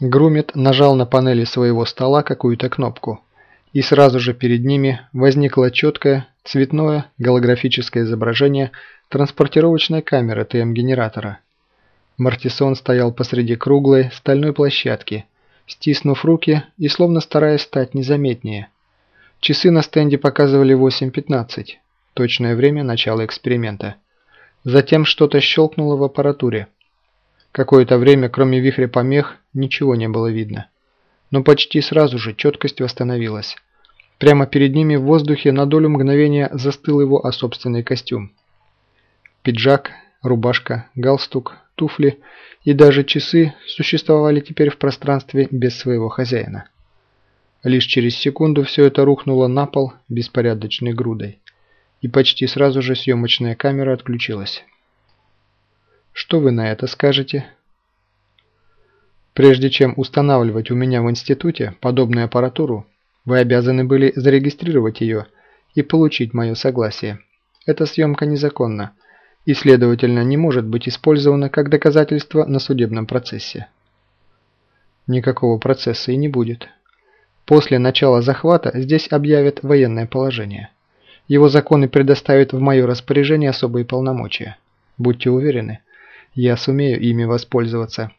Грумит нажал на панели своего стола какую-то кнопку, и сразу же перед ними возникло четкое цветное голографическое изображение транспортировочной камеры ТМ-генератора. Мартисон стоял посреди круглой стальной площадки, стиснув руки и словно стараясь стать незаметнее. Часы на стенде показывали 8.15, точное время начала эксперимента. Затем что-то щелкнуло в аппаратуре. Какое-то время, кроме вихря помех, ничего не было видно. Но почти сразу же четкость восстановилась. Прямо перед ними в воздухе на долю мгновения застыл его собственный костюм. Пиджак, рубашка, галстук, туфли и даже часы существовали теперь в пространстве без своего хозяина. Лишь через секунду все это рухнуло на пол беспорядочной грудой. И почти сразу же съемочная камера отключилась. Что вы на это скажете? Прежде чем устанавливать у меня в институте подобную аппаратуру, вы обязаны были зарегистрировать ее и получить мое согласие. Эта съемка незаконна и, следовательно, не может быть использована как доказательство на судебном процессе. Никакого процесса и не будет. После начала захвата здесь объявят военное положение. Его законы предоставят в мое распоряжение особые полномочия. Будьте уверены, я сумею ими воспользоваться.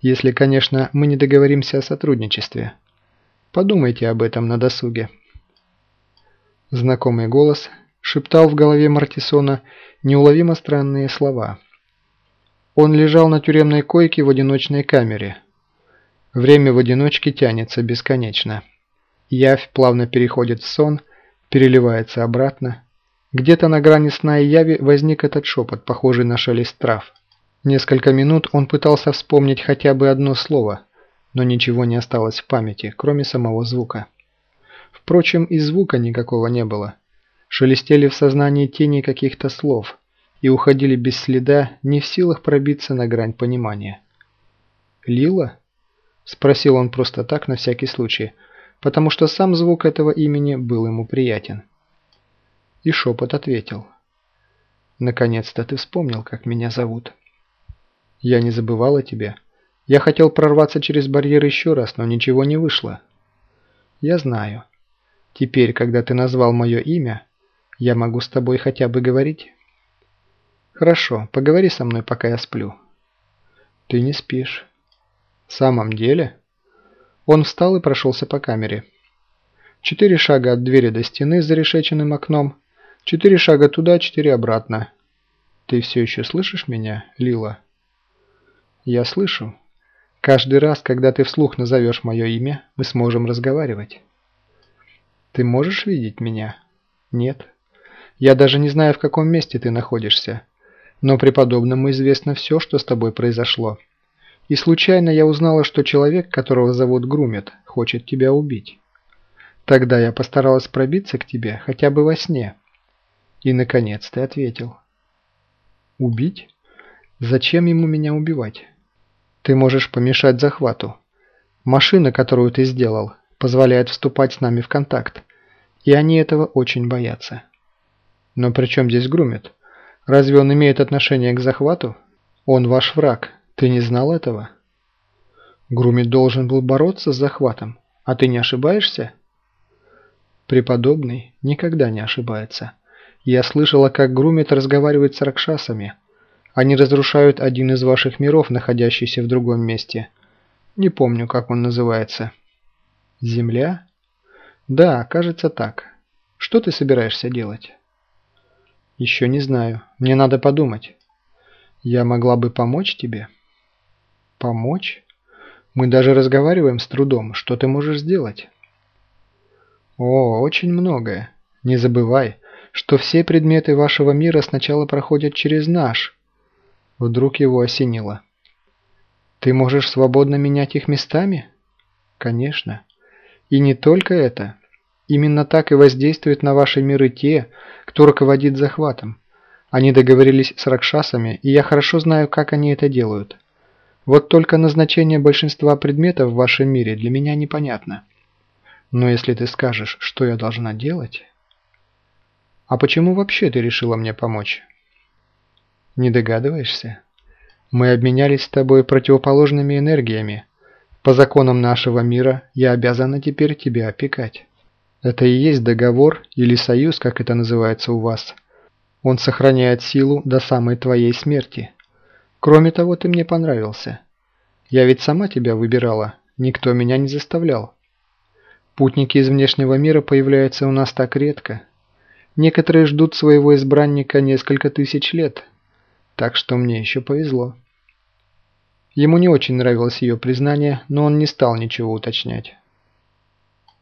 Если, конечно, мы не договоримся о сотрудничестве. Подумайте об этом на досуге. Знакомый голос шептал в голове Мартисона неуловимо странные слова. Он лежал на тюремной койке в одиночной камере. Время в одиночке тянется бесконечно. Явь плавно переходит в сон, переливается обратно. Где-то на грани сна и яви возник этот шепот, похожий на шелест трав. Несколько минут он пытался вспомнить хотя бы одно слово, но ничего не осталось в памяти, кроме самого звука. Впрочем, и звука никакого не было. Шелестели в сознании тени каких-то слов и уходили без следа, не в силах пробиться на грань понимания. «Лила?» – спросил он просто так, на всякий случай, потому что сам звук этого имени был ему приятен. И шепот ответил. «Наконец-то ты вспомнил, как меня зовут». Я не забывал о тебе. Я хотел прорваться через барьер еще раз, но ничего не вышло. Я знаю. Теперь, когда ты назвал мое имя, я могу с тобой хотя бы говорить? Хорошо, поговори со мной, пока я сплю. Ты не спишь. В самом деле? Он встал и прошелся по камере. Четыре шага от двери до стены с зарешеченным окном. Четыре шага туда, четыре обратно. Ты все еще слышишь меня, Лила? Я слышу. Каждый раз, когда ты вслух назовешь мое имя, мы сможем разговаривать. Ты можешь видеть меня? Нет. Я даже не знаю, в каком месте ты находишься. Но преподобному известно все, что с тобой произошло. И случайно я узнала, что человек, которого зовут Грумет, хочет тебя убить. Тогда я постаралась пробиться к тебе хотя бы во сне. И, наконец, ты ответил. Убить? Зачем ему меня убивать? Ты можешь помешать захвату. Машина, которую ты сделал, позволяет вступать с нами в контакт, и они этого очень боятся. Но при чем здесь Грумит? Разве он имеет отношение к захвату? Он ваш враг. Ты не знал этого? Грумит должен был бороться с захватом, а ты не ошибаешься? Преподобный никогда не ошибается. Я слышала, как Грумит разговаривает с ракшасами, они разрушают один из ваших миров, находящийся в другом месте. Не помню, как он называется. Земля? Да, кажется так. Что ты собираешься делать? Еще не знаю. Мне надо подумать. Я могла бы помочь тебе? Помочь? Мы даже разговариваем с трудом. Что ты можешь сделать? О, очень многое. Не забывай, что все предметы вашего мира сначала проходят через наш, Вдруг его осенило. «Ты можешь свободно менять их местами?» «Конечно. И не только это. Именно так и воздействуют на ваши миры те, кто руководит захватом. Они договорились с Ракшасами, и я хорошо знаю, как они это делают. Вот только назначение большинства предметов в вашем мире для меня непонятно. Но если ты скажешь, что я должна делать... А почему вообще ты решила мне помочь? Не догадываешься? Мы обменялись с тобой противоположными энергиями. По законам нашего мира я обязана теперь тебя опекать. Это и есть договор или союз, как это называется у вас. Он сохраняет силу до самой твоей смерти. Кроме того, ты мне понравился. Я ведь сама тебя выбирала, никто меня не заставлял. Путники из внешнего мира появляются у нас так редко. Некоторые ждут своего избранника несколько тысяч лет, так что мне еще повезло. Ему не очень нравилось ее признание, но он не стал ничего уточнять.